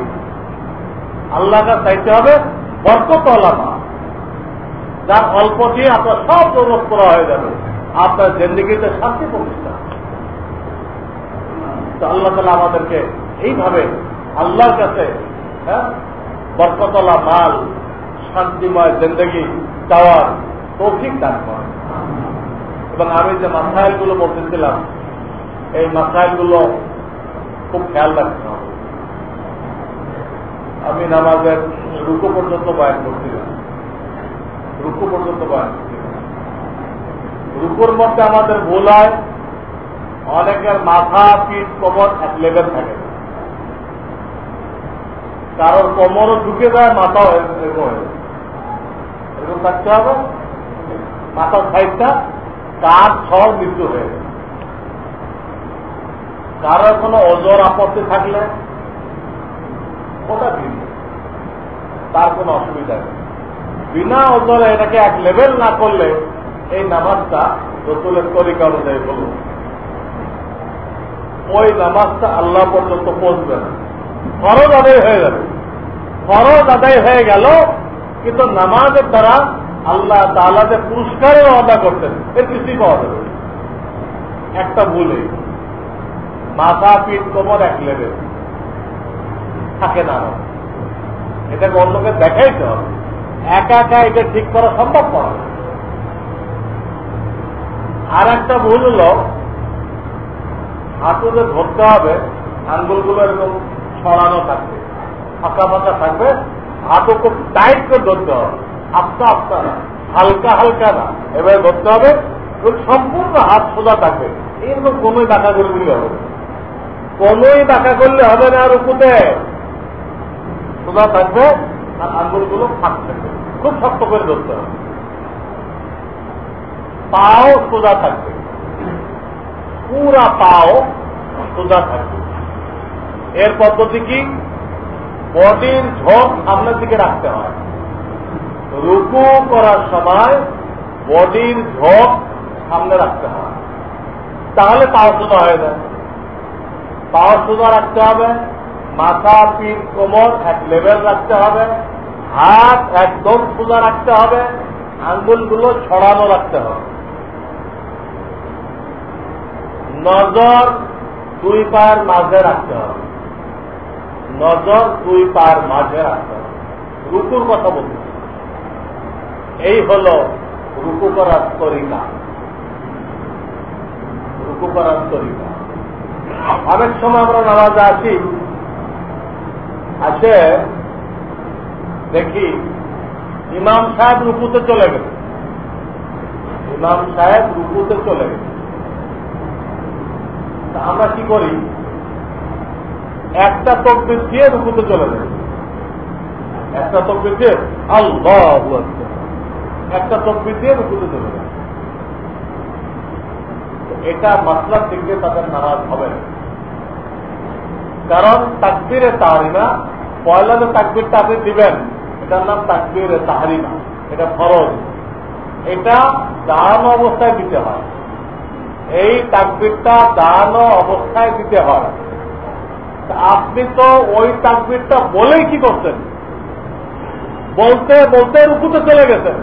আল্লাহ কাছে চাইতে হবে বরকতওয়ালা মাল যার অল্প দিয়ে আপনার সব জরুরত করা হয়ে যাবে। আপনার জিন্দিগিতে শান্তি প্রতিষ্ঠা। তো আল্লাহ তালা আমাদেরকে এইভাবে আল্লাহর কাছে হ্যাঁ বরকতলা মাল, শান্তিময় জিন্দগি চাওয়ার তৌফিক দান করে এবং আমি যে মাসাইলগুলো বলতেছিলাম, এই মাসাইলগুলো খুব খেয়াল রাখতে হবে। আমি নামাজের রুকু পর্যন্ত বয়ান করছিলাম রুকু পর্যন্ত বয়ান রুকুর মধ্যে আমাদের ভুল হয়, অনেকের মাথা, পিঠ, কোমর এক লেভেল থাকে। কারোর কোমরও ঢুকে যায়, মাথাও এরকম হয়ে এরকম থাকতে হবে। মাথার সাইডটা কাজ ছড় মৃত্যু হয়ে যায়। কারোর কোনো অজর আপত্তি থাকলে ওটা ভিন্ন। তার কোনো অসুবিধা নেই। বিনা অজরে এটাকে এক লেভেল না করলে এই নামাজটা রসুলের তরিকা অনুযায়ী বলুন। ওই নামাজটা আল্লাহ পর্যন্ত পৌঁছবে না। ফরজ আদায় হয়ে যাবে। ফরজ আদায় হয়ে গেল, কিন্তু নামাজের দ্বারা আল্লাহ তালাদের পুরস্কারের অদা করতেন। এর কিছুই পাওয়া যাবে একটা ভুলে মাথা, পিঠ, কোমর এক লেভেল থাকে না। এটাকে অন্যকে দেখাইতে হবে। একা একা এটা ঠিক করা সম্ভব নয়। আর একটা ভুল হলো হাঁটুতে ধরতে হবে, আঙ্গুলগুলো এরকম ছড়ানো থাকবে, ফাঁকা ফাঁকা থাকবে হাঁটু খুব টাইট করে ধরতে হবে, আস্তে আস্তে না, হালকা হালকা না এবারে ধরতে হবে সম্পূর্ণ হাত সোজা থাকবে, এরকম কোনোই বাঁকা করে দিলে হবে। কোনোই বাঁকা করলে হবে না আর উপরে সোজা থাকবে, আর আঙ্গুলগুলো ফাঁক থাকবে, খুব শক্ত করে ধরতে হবে পাও সোজা থাকবে। পুরা পাও সোজা থাকবে। এর পদ্ধতি কি? বডির ঝোঁক সামনের দিকে রাখতে হয়। রুকু করার সময় বডির ঝোঁক সামনে রাখতে হয়। তাহলে পাও সোজা হয়ে যায়। পাও সোজা রাখতে হবে। মাথা, পিঠ, কোমর এক লেভেল রাখতে হবে। হাত একদম সোজা রাখতে হবে। আঙ্গুলগুলো ছড়ানো রাখতে হবে। নজর দুই পায়ের মাঝে রাখতে হবে। নজর দুই পায়ের মাঝে রাখতে হবে। রুকুর কথা বলতে এই হল রুকু করার তরিকা। রুকু করার তরিকা। অনেক সময় আমরা নামাজে আসি, আসে দেখি ইমাম সাহেব রুকুতে চলে গেল। ইমাম সাহেব রুকুতে চলে গেল। আমরা কি করি? একটা তকবির দিয়ে রুকুতে চলে যাই। একটা তকবির দিয়ে আল্লাহ একটা তকবির দিয়ে রুকুতে চলে যায় এটা মাসলার দিক তাদের নারাজ হবে কারণ তাকবিরে তাহারিমা, পয়লা যে তাকবিরটা আপনি দিবেন, এটার নাম তাকবিরে তাহারিমা। এটা ফরজ। এটা দাঁড়ানো অবস্থায় দিতে হয়। এই তাকবিরটা দাঁড়ানো অবস্থায় দিতে হয়। আপনি তো ওই তাকবিরটা বলেই কি করছেন? বলতে বলতে রুকুতে চলে গেছেন।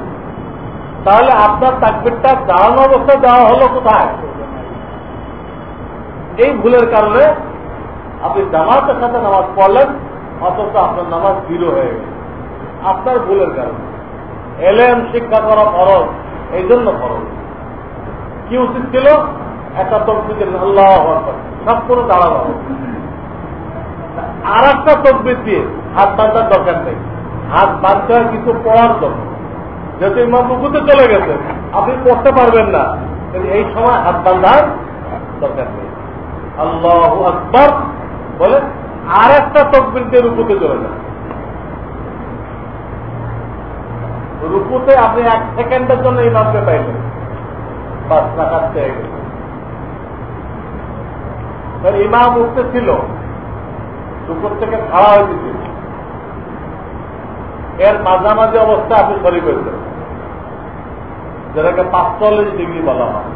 তাহলে আপনার তাকবিরটা দাঁড়ানো অবস্থায় দেওয়া হলো কোথায়? এই ভুলের কারণে আপনি জামাতের সাথে নামাজ পড়লেন, অথচ আপনার নামাজ জিরো হয়ে গেছে। আপনার ভুলের কারণে। এলেন শিক্ষা করা ফরজ এই জন্য ফরজ। কি উচিত ছিল? একটা তকবির আল্লাহ সব করে দাঁড়ানো আর একটা তকবির দিয়ে হাত বাঁধার দরকার নেই। হাত বাঁধতে হয় কিছু পড়ার জন্য। যেহেতু ইমাম বুকুতে চলে গেছে, আপনি পড়তে পারবেন না। এই সময় হাত বাঁধার দরকার নেই। আল্লাহ আকবর বলে আর একটা তকবির দিয়ে রুকুতে চলে যান। রুকুতে আপনি এক সেকেন্ডের জন্য ইমামকে পাইলেন। বাস রাখাচ্ছে হয়ে গেছে ইমাম উঠতে ছিল। দুপুর থেকে খাড়া হয়েছিল। এর মাঝামাঝি অবস্থা আপনি শরীর হয়েছেন যেটাকে পাঁচচল্লিশ ডিগ্রি বলা হয়।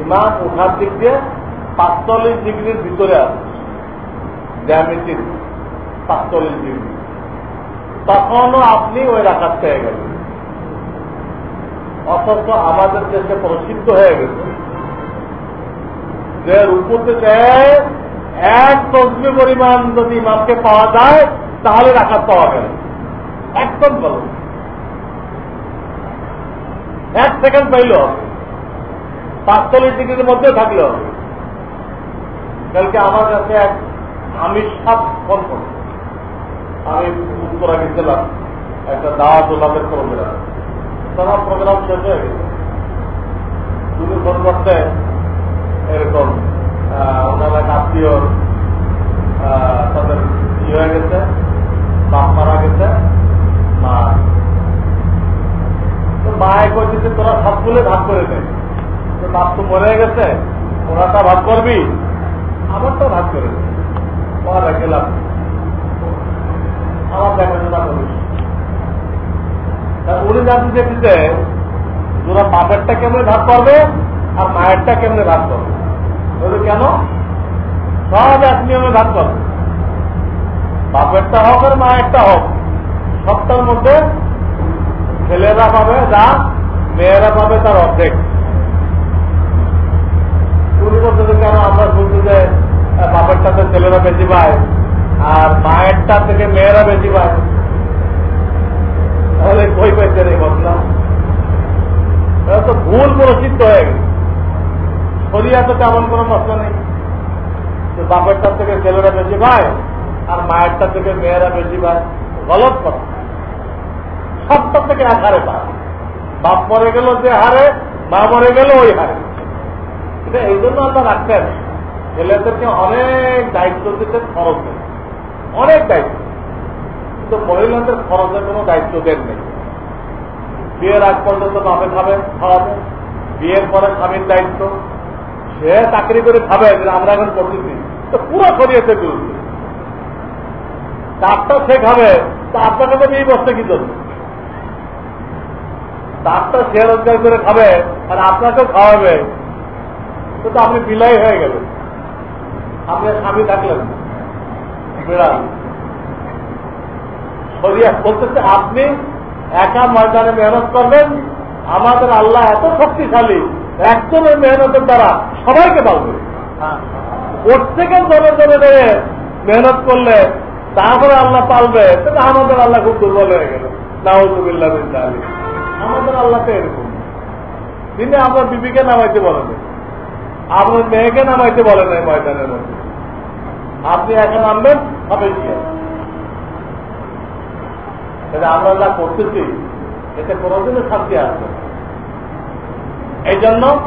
ইমাম উঠার দিক দিয়ে পাঁচচল্লিশ ডিগ্রির ভিতরে আছে। জ্যামিতির পাঁচচল্লিশ ডিগ্রি। তখনও আপনি ওই রাখার পেয়ে গেলেন। অথচ আমাদের দেশে প্রসিদ্ধ হয়ে গেছে। যে রূপতে দেয়, এক তসবি পরিমাণ যদি ইমামকে পাওয়া যায়, তাহলে রাখার পাওয়া গেল। একদম ভালো এক সেকেন্ড পাইল। পাঁচচল্লিশ ডিগ্রির মধ্যে থাকল। কালকে আমার কাছে এক আমির সাপ ফোন করল। আমি উত্তরা গেছিলাম। একটা দাওয়াত উল্লাদের প্রোগ্রাম তোমার প্রোগ্রাম শেষ হয়ে গেছে। তুমি ফোন করতে এরকম ওনার আত্মীয় তাদের ই হয়ে গেছে, বাপ মারা গেছে, মা। তো কইতেছে তোরা সবগুলো ভাগ করে দেয় তো বাপ তো মরে গেছে ওনাটা ভাগ করবি? আমারটা ভাগ করে দে। ওরা গেলাম। আমার দেখাশোনা করিস উনি জানতে চেয়েছে তোরা বাপেরটা কেমনে ভাগ করবে? আর মায়েরটা কেমনে ভাগ করবে কেন? সব এক নিয়মে ভাগ করবে বাপেরটা হোক আর মায়েরটা হোক সবটার মধ্যে ছেলেরা পাবে যা, মেয়েরা পাবে তার অর্ধেক। উনি বলতেছে কেন আমরা শুনছি যে বাপেরটাতে ছেলেরা বেশি পায় আর মায়েরটা থেকে মেয়েরা বেশি পায়? তাহলে কই পাইছে রে বললাম তো ভুল প্রসিদ্ধ হয়ে গেছে। শরিয়া তো তেমন কোনো মশলা নেই। বাপেরটার থেকে ছেলেরা বেশি পায় আর মায়েরটা থেকে মেয়েরা বেশি পায় গলত কথা। সবটার থেকে এক হারে পায় বাপ মরে গেল যে হারে, মা মরে গেল ওই হারে। এটা এই জন্য আমরা রাখতেন ছেলেদেরকে অনেক দায়িত্ব দিতে খরচ দেন অনেক দায়িত্ব। কিন্তু মহিলাদের খরচের কোনো দায়িত্ব দেন নেই। বিয়ের আগ পর্যন্ত বাপে খাবে, খাওয়াবে। বিয়ের পরে স্বামীর দায়িত্ব। সে চাকরি করে খাবে আমরা এখন করতেছি তো পুরো সরিয়েছে বিরুদ্ধে। তারটা সে খাবে তা আপনাকে তো এই বসতে কি জন্য? তারটা সে রোজগার করে খাবে, আর আপনাকেও খাওয়াবে। তো তো আপনি বিলাই হয়ে গেলেন। আপনি স্বামী থাকলেন সরিয়া বলতেছে, আপনি একা ময়দানে মেহনত করবেন, আমাদের আল্লাহ এত শক্তিশালী একজনের মেহনতের দ্বারা সবাইকে পালবে ওর থেকে জনে ধরে মেহনত করলে তারপরে আল্লাহ পালবে, সেটা আমাদের আল্লাহ খুব দুর্বল হয়ে গেল। নাউজুবিল্লাহ আমাদের আল্লাহ তো এরকম। তিনি আপনার বিবিকে নামাইতে বলেন আপনার মেয়েকে নামাইতে বলেন এই ময়দানের মধ্যে। আপনি একা নামবেন হবে কি আমরা যা করতেছি, এতে কোনোদিনও শান্তি আসবে এই জন্য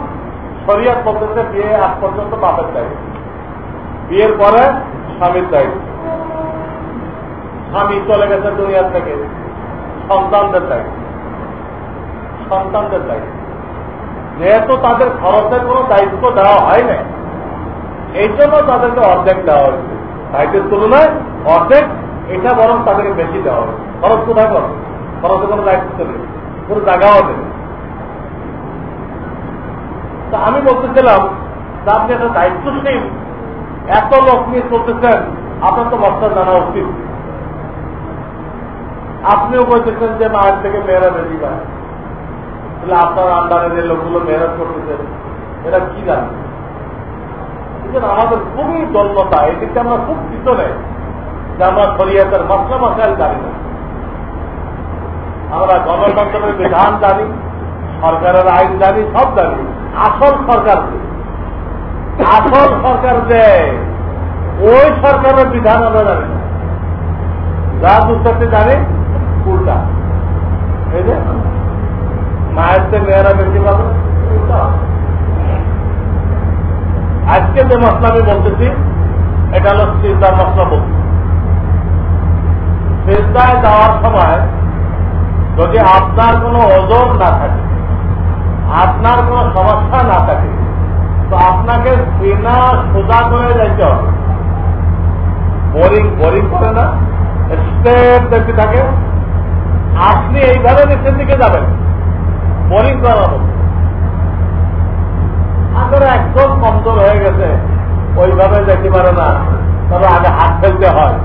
শরিয়ার পদ্ধতিতে বিয়ে আজ পর্যন্ত বাপের দায়িত্ব। বিয়ের পরে স্বামীর দায়িত্ব। স্বামী চলে গেছে দুনিয়ার থেকে। সন্তানদের দায়িত্ব। সন্তানদের দায়িত্ব। যেহেতু তাদের খরচের কোনো দায়িত্ব দেওয়া হয় না এই জন্য তাদেরকে অর্ধেক দেওয়া হয়েছে। দায়িত্বের তুলনায় অর্ধেক এটা বরং তাদেরকে বেশি দেওয়া হবে খরচ কোথায় করবে খরচে কোনো দায়িত্ব নেই। কোনো জায়গাও নেই। তা আমি বলতেছিলাম আপনি একটা দায়িত্বশীল, এত লোক নিয়ে চলতেছেন, আপনার তো বস্তা জানা উচিত। আপনিও বলতেছেন যে মায়ের থেকে মেয়েরা বেশি পায় তাহলে আপনার আন্ডারে যে লোকগুলো মেহনত করতেছেন এরা কি জানে? আমাদের খুবই দলতা এদিকে আমরা খুব পিছনে, যে আমরা শরিয়াতের মশলা মশাইল জানি না। আমরা গণতন্ত্রের বিধান জানি, সরকারের আইন জানি, সব জানি। আসল সরকার আসল সরকার যে ওই সরকারের বিধান আমরা জানি না। যা বুঝতে জানি, উল্টা। মায়ের যে, মেয়েরা বেশি পাবে আজকে যে মশলা আমি বলতেছি, এটা হলো সিজদার মশলা বলছি। সিজদায় যাওয়ার সময় যদি আপনার কোনো ওজন না থাকে আপনার কোনো সমস্যা না থাকে, তো আপনাকে সিনা সোজা করে যাইতে হবে। বোরিং বোরিং করে না, স্টেপ দেখতে থাকে। আপনি এইভাবে নিচের দিকে যাবেন, বোরিং করার আপনার একদম কমজোর হয়ে গেছে, ওইভাবে যেতে পারে না, তবে আগে হাত ফেলতে হয়।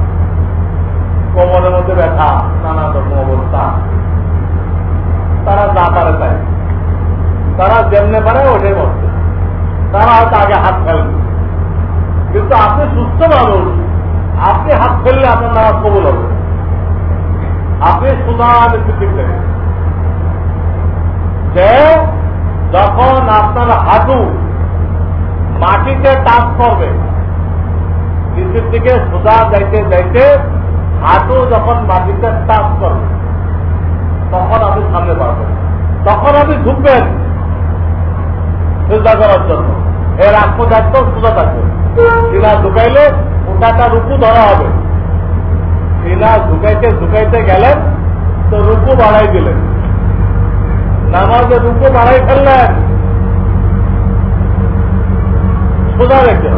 কোমরের মধ্যে ব্যথা, নানা রকম অবস্থা। তারা যা পারে তাই। যেমনে পারে ওটাই মরছে তারা হয়তো আগে হাত ফেলবে কিন্তু আপনি সুস্থ মানুষ, আপনি হাত ফেললে আপনার নামাজ কবুল হবে। আপনি সুদা ঠিক যে যখন আপনার হাঁটু মাটিতে টাচ করবে, নিচের দিকে সোজা যাইতে যাইতে হাঁটু যখন মাটিতে টাচ করবে, তখন আপনি সামনে পারবেন। তখন আপনি ঢুকবেন। সোজা করার জন্য। এর আগ পর্যন্ত সোজা থাকবে সিনা ঢুকাইলে ওটাটা রুকু ধরা হবে। সিনা ঢুকাইতে ঢুকাইতে গেলেন তো রুকু বাড়াই দিলেন। নামাজে রুকু বাড়াই ফেললেন। সোজা রেখে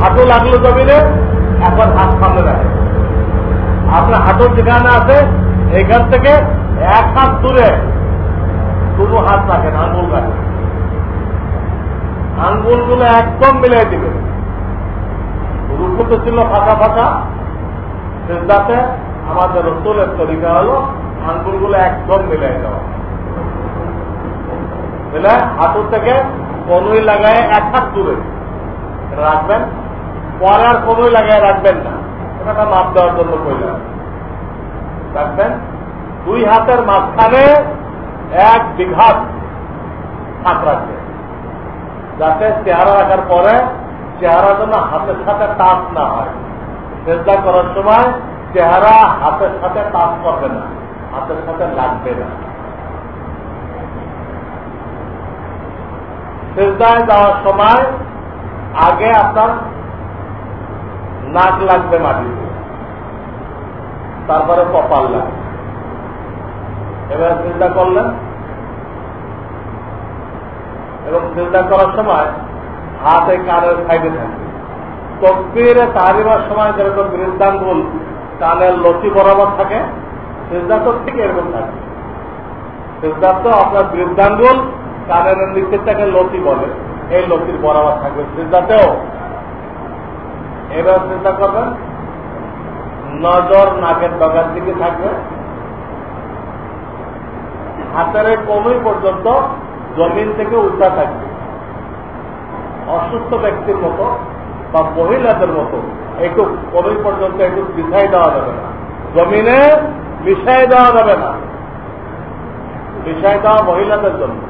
হাঁটু লাগল জমিনে একবার হাত সামনে রাখে আপনার হাঁটুর যেখানে আছে এখান থেকে এক হাত দূরে। দুটো হাত রাখেন, আঙ্গুল রাখেন। আঙ্গুলগুলো একদম মিলাই দিবেন। রুকু তো ছিল, ফাঁকা ফাঁকা। যাতে আমাদের রসুলের তরিকা হলো আঙ্গুলগুলো একদম মিলাই দেওয়া। মিলে হাঁটুর থেকে কনুই লাগায় এক হাত দূরে। রাখবেন। পরে আর কনুই লাগায় রাখবেন না। এটা মাপ দেওয়ার জন্য কইলাম। রাখবেন। দুই হাতের মাঝখানে এক বিঘাত হাত রাখবে। যাতে চেহারা রাখার পরে চেহারা যেন হাতের সাথে টাচ না হয়। চেষ্টা করার সময় চেহারা হাতের সাথে টাচ করবে না, হাতের সাথে লাগবে না। সেজদায় যাওয়ার সময় আগে আপনার নাক লাগবে মাটিতে, তারপরে কপাল লাগবে। এবার চিন্তা করলেন। এবং চিন্তা করার সময় হাতে কানের সাইডে থাকবে। তকবিরে তাহারিবার সময় যেরকম বৃন্দাঙ্গুল কানের লতি বরাবর থাকে সিজদা তো ঠিক এরকম থাকে। সিজদা তো আপনার বৃদ্ধাঙ্গুল কানের নিচের থেকে লতি বলে, এই লতির বরাবর থাকবে সিজদাতেও। এবার চিন্তা করবেন, নজর নাকের ডগার দিকে থাকবে। হাতের কমই পর্যন্ত জমিন থেকে উল্টা থাকবে অসুস্থ ব্যক্তির মতো বা মহিলাদের মতো একটু কমই পর্যন্ত একটু বিছাই দেওয়া যাবে না। জমিনে মিশাই দেওয়া যাবে না। মিশাই দেওয়া মহিলাদের জন্য।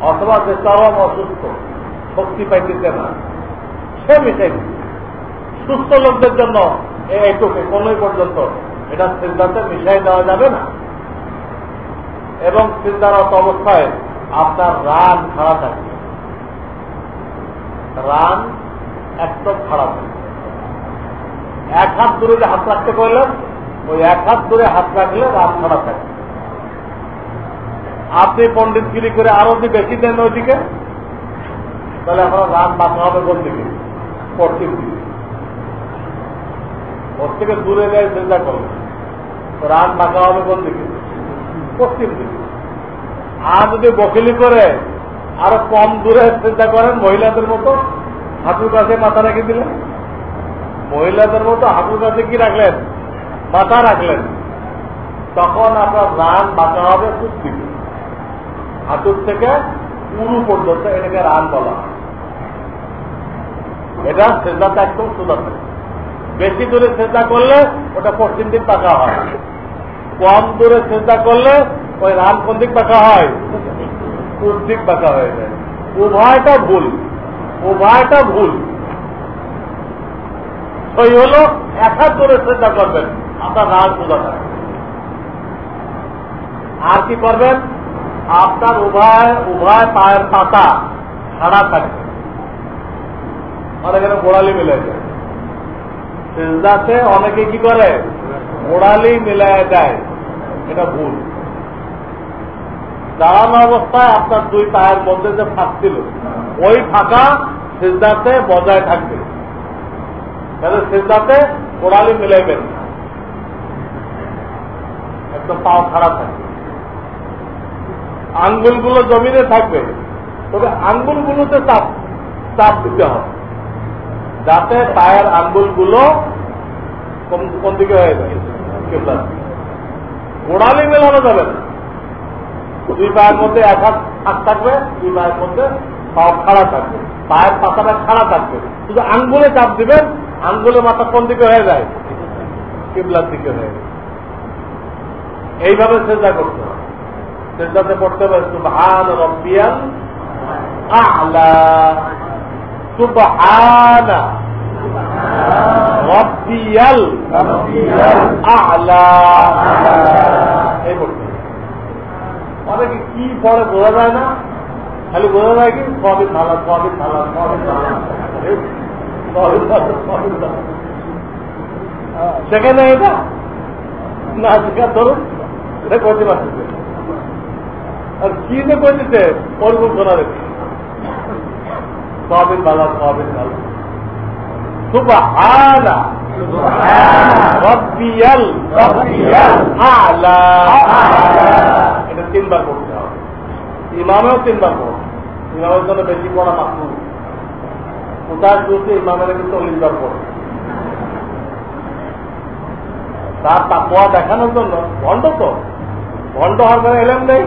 অথবা যে চরম অসুস্থ, শক্তি পাইতেছে না, সে মিশাই সুস্থ লোকদের জন্য এইটুকু কোনোই পর্যন্ত এটা সিদ্ধান্তে মিশাই দেওয়া যাবে না। এবং চিন্তারত অবস্থায় আপনার রান খাড়া থাকবে রান একদম খারাপ এক হাত দূরে যে হাত রাখতে করলেন ওই এক হাত দূরে হাত রাখলে রান খারাপ থাকে। আপনি পণ্ডিতগিরি করে আরও যদি বেশি দেন ওইদিকে, তাহলে এখন রান বাঁকা হবে কোন দিকে? পশ্চিম ওর থেকে দূরে যায় চিন্তা করবে রান বাঁকা হবে কোন দিকে? পশ্চিম দিকে আর যদি বকিলি করে, আরও কম দূরে চিন্তা করেন, মহিলাদের মতো হাঁটুর কাছে মাথা রেখে দিলেন। মহিলাদের মতো হাঁটুর কাছে কি রাখলেন? মাথা রাখলেন। তখন আপনার রান বাঁচা হবে খুব দিকে হাঁটুর থেকে পুরু পর্যন্ত এটাকে রান বলা হয়। এটা সেজাতে একদম সোজা বেশি দূরে চেষ্টা করলে ওটা পশ্চিম দিক পাকা হয়। কম দূরে চেষ্টা করলে ওই রান কোন দিক পাকা হয়? পূর্ব দিক পাকা হয়ে যায়। উভয়টা ভুল। উভয়টা ভুল। ওই হলো এক ধরে চেষ্টা করবেন, আপনার রান সোজা থাকে আর কি করবেন? আপনার উভয় উভয় পায়ের পাতা ছাড়া থাকবে। অনেক গোড়ালি মিলে যায়। অনেকে কি করে? গোড়ালি মিলায় দেয়, এটা ভুল। দাঁড়ানো অবস্থায় আপনার দুই পায়ের মধ্যে যে ফাঁক ছিল, ওই ফাঁকা সেজদাতে বজায় থাকবে। তাহলে সেজদাতে গোড়ালি মিলাইবেন একদম পাও খারাপ থাকবে। আঙ্গুলগুলো জমিনে থাকবে, তবে আঙ্গুলগুলোতে চাপ চাপ দিতে হবে। যাতে পায়ের আঙ্গুলগুলো কোন দিকে হয়ে যায়? কেবলার মেলানো যাবে দুই পায়ের মধ্যে এক হাত হাত থাকবে, দুই পায়ের মধ্যে খাড়া থাকবে, পায়ের পাতাটা খাড়া থাকবে। শুধু আঙ্গুলে চাপ দিবেন, আঙ্গুলে মাথা কোন দিকে হয়ে যায়? কেবলার দিকে হয়ে যায়। এইভাবে চেষ্টা করতে হবে। চেষ্টাতে পড়তে হবে সুবহান। রব্বিয়াল রব্বিয়াল আলা। এই অনেকে কি পরে বোঝা যায় না। খালি বোঝা যায় কি? সবই ভালো সবই ভালো সবই সেখানে এটা? না শেখার ধরুন। এটা করতে আর কি যে রেখে সবিন ভালো সবিন ভালো। ইমামেও তিনবার পড়ো ইমামের জন্য বেশি পড়া মাত্র ইমামের কিন্তু তার তাকুয়া দেখানোর জন্য ভণ্ড তো। ভণ্ড হওয়ার পরে এলেম নেই।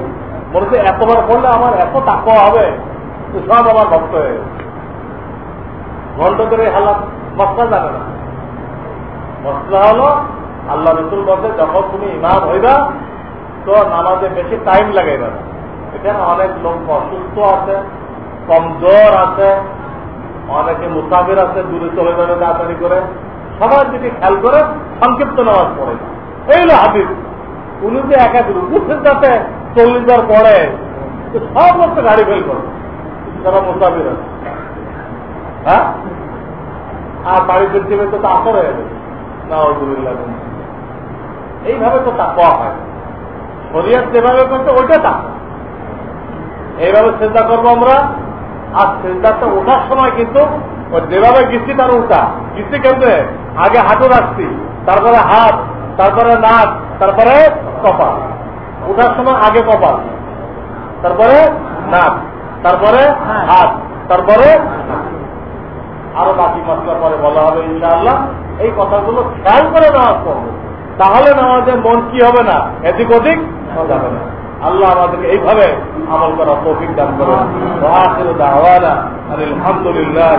মনে হচ্ছে এতবার পড়লে আমার এত তাকুয়া হবে। সব আমার ভক্ত হয়ে গেছে। ঘন্ট করে হালাত মশলা জানে না। মশলা হলো আল্লাহ রসুল বলছে, যখন তুমি ইমাম হইবা, তো নামাজে বেশি টাইম লাগাই না। এখানে অনেক লোক অসুস্থ আছে, কমজোর আছে, অনেকে মুসাফির আছে, দূরে চলে যাবে তাড়াতাড়ি করে। সবাই যদি খেয়াল করে, সংক্ষিপ্ত নামাজ পড়ে। এই হলো হাবিব উনি যে একা বুঝছেন যাতে চল্লিশ বার পড়ে সব লোক গাড়ি ফেল করে। যারা মুসাফির আছে। হ্যাঁ? আর বাড়ি ফিরতে তো তাকর হয়ে যাবে। এইভাবে তো তাকওয়া হয়। শরিয়াত যেভাবে করছে, ওইটা তাক এইভাবে চিন্তা করব আমরা। আর চিন্তাটা ওঠার সময় কিন্তু যেভাবে গিস্তি তার উল্টা। গিস্তি কেন্দ্রে। আগে হাঁটু রাখছি তারপরে হাত, তারপরে নাক, তারপরে কপাল। ওঠার সময় আগে কপাল, তারপরে নাক, তারপরে হাত, তারপরে আরও বাকি মশলা পরে বলা হবে ইনশাআল্লাহ। এই কথাগুলো খেয়াল করে নামাজ পড়ব তাহলে নামাজের মন কি হবে না, এদিক ওদিক যাবে না। আল্লাহ আমাদেরকে এইভাবে আমল করা তৌফিক দান করেন্লাহ আলহামদুলিল্লাহ